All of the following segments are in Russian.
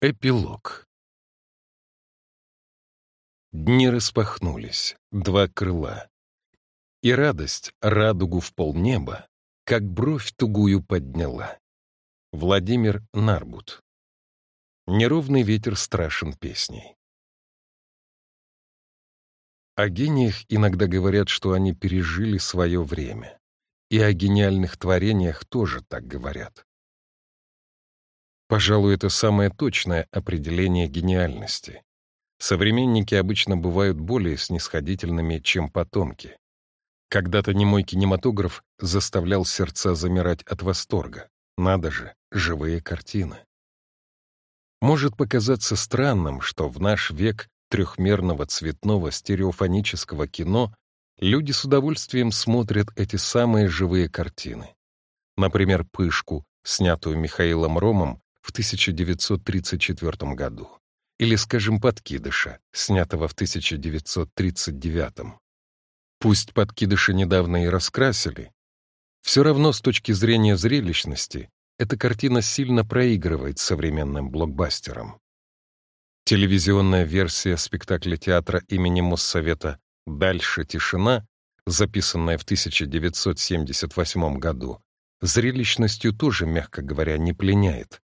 Эпилог Дни распахнулись, два крыла, И радость радугу в полнеба, Как бровь тугую подняла. Владимир Нарбут Неровный ветер страшен песней. О гениях иногда говорят, что они пережили свое время. И о гениальных творениях тоже так говорят. Пожалуй, это самое точное определение гениальности. Современники обычно бывают более снисходительными, чем потомки. Когда-то немой кинематограф заставлял сердца замирать от восторга. Надо же, живые картины. Может показаться странным, что в наш век трехмерного цветного стереофонического кино люди с удовольствием смотрят эти самые живые картины. Например, «Пышку», снятую Михаилом Ромом в 1934 году, или, скажем, «Подкидыша», снятого в 1939. Пусть «Подкидыша» недавно и раскрасили, все равно с точки зрения зрелищности эта картина сильно проигрывает современным блокбастерам. Телевизионная версия спектакля театра имени Моссовета «Дальше тишина», записанная в 1978 году, зрелищностью тоже, мягко говоря, не пленяет.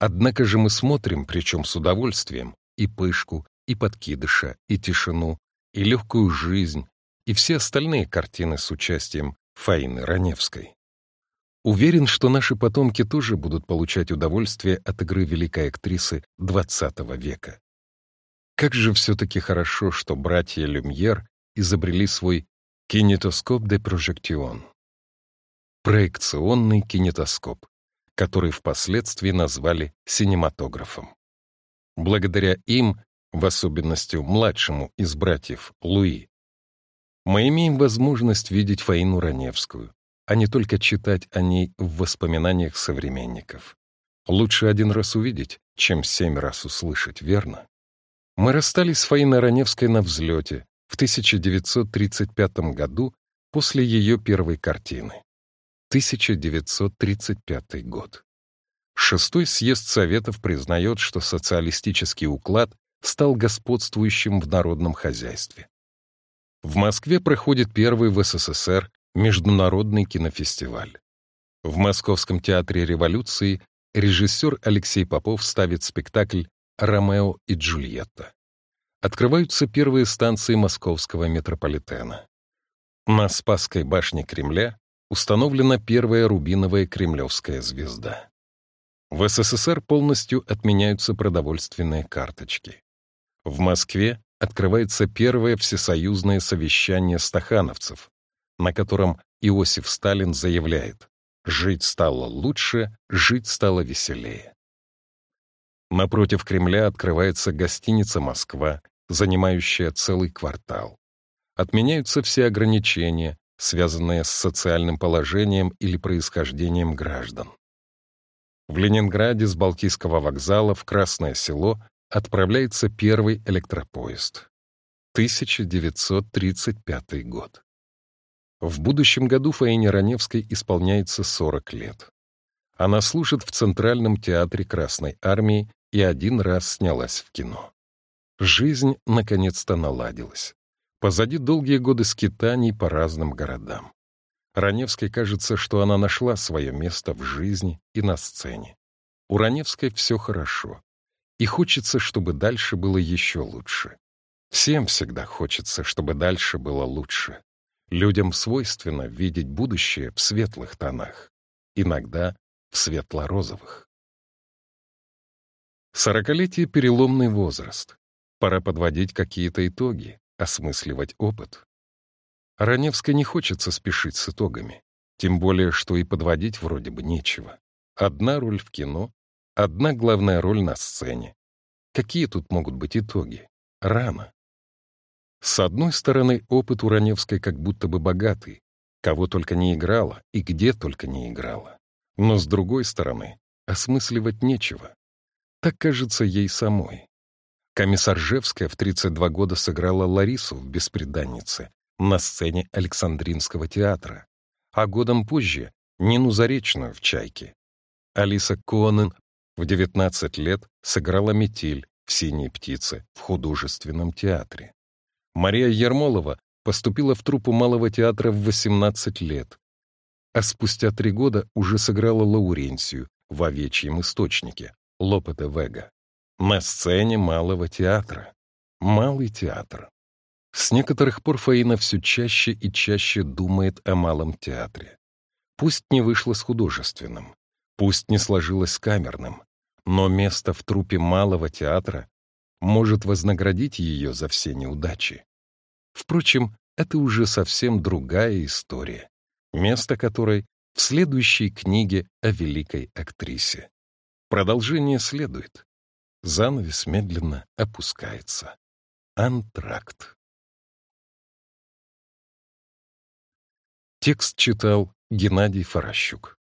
Однако же мы смотрим, причем с удовольствием, и пышку, и подкидыша, и тишину, и легкую жизнь, и все остальные картины с участием Фаины Раневской. Уверен, что наши потомки тоже будут получать удовольствие от игры великой актрисы XX века. Как же все-таки хорошо, что братья Люмьер изобрели свой кинетоскоп де прожектион. Проекционный кинетоскоп, который впоследствии назвали синематографом. Благодаря им, в особенности младшему из братьев Луи, мы имеем возможность видеть Фаину Раневскую, а не только читать о ней в воспоминаниях современников. Лучше один раз увидеть, чем семь раз услышать, верно? Мы расстались с Фаиной Раневской на взлете в 1935 году после ее первой картины. 1935 год. Шестой съезд Советов признает, что социалистический уклад стал господствующим в народном хозяйстве. В Москве проходит первый в СССР международный кинофестиваль. В Московском театре революции режиссер Алексей Попов ставит спектакль «Ромео и Джульетта». Открываются первые станции московского метрополитена. На Спасской башне Кремля установлена первая рубиновая кремлевская звезда. В СССР полностью отменяются продовольственные карточки. В Москве открывается первое всесоюзное совещание стахановцев, на котором Иосиф Сталин заявляет «Жить стало лучше, жить стало веселее». Напротив Кремля открывается гостиница «Москва», занимающая целый квартал. Отменяются все ограничения, связанные с социальным положением или происхождением граждан. В Ленинграде с Балтийского вокзала в Красное Село отправляется первый электропоезд. 1935 год. В будущем году Фаине Раневской исполняется 40 лет. Она служит в Центральном театре Красной Армии и один раз снялась в кино. Жизнь наконец-то наладилась. Позади долгие годы скитаний по разным городам. Раневской кажется, что она нашла свое место в жизни и на сцене. У Раневской все хорошо. И хочется, чтобы дальше было еще лучше. Всем всегда хочется, чтобы дальше было лучше. Людям свойственно видеть будущее в светлых тонах, иногда в светло-розовых. Сорокалетие — переломный возраст. Пора подводить какие-то итоги, осмысливать опыт. Раневской не хочется спешить с итогами, тем более, что и подводить вроде бы нечего. Одна роль в кино, одна главная роль на сцене. Какие тут могут быть итоги? Рано. С одной стороны, опыт у Раневской как будто бы богатый, кого только не играла и где только не играла. Но с другой стороны, осмысливать нечего. Так кажется ей самой. Комиссаржевская в 32 года сыграла Ларису в «Беспреданнице» на сцене Александринского театра, а годом позже — Нину Заречную в «Чайке». Алиса Конен В 19 лет сыграла метель в «Синей птице» в художественном театре. Мария Ермолова поступила в труппу Малого театра в 18 лет, а спустя три года уже сыграла Лауренсию в «Овечьем источнике» Лопе де Вега на сцене Малого театра. Малый театр. С некоторых пор Фаина все чаще и чаще думает о Малом театре. Пусть не вышло с художественным, пусть не сложилось с камерным, но место в трупе Малого театра может вознаградить ее за все неудачи. Впрочем, это уже совсем другая история, место которой в следующей книге о великой актрисе. Продолжение следует. Занавес медленно опускается. Антракт. Текст читал Геннадий Форощук.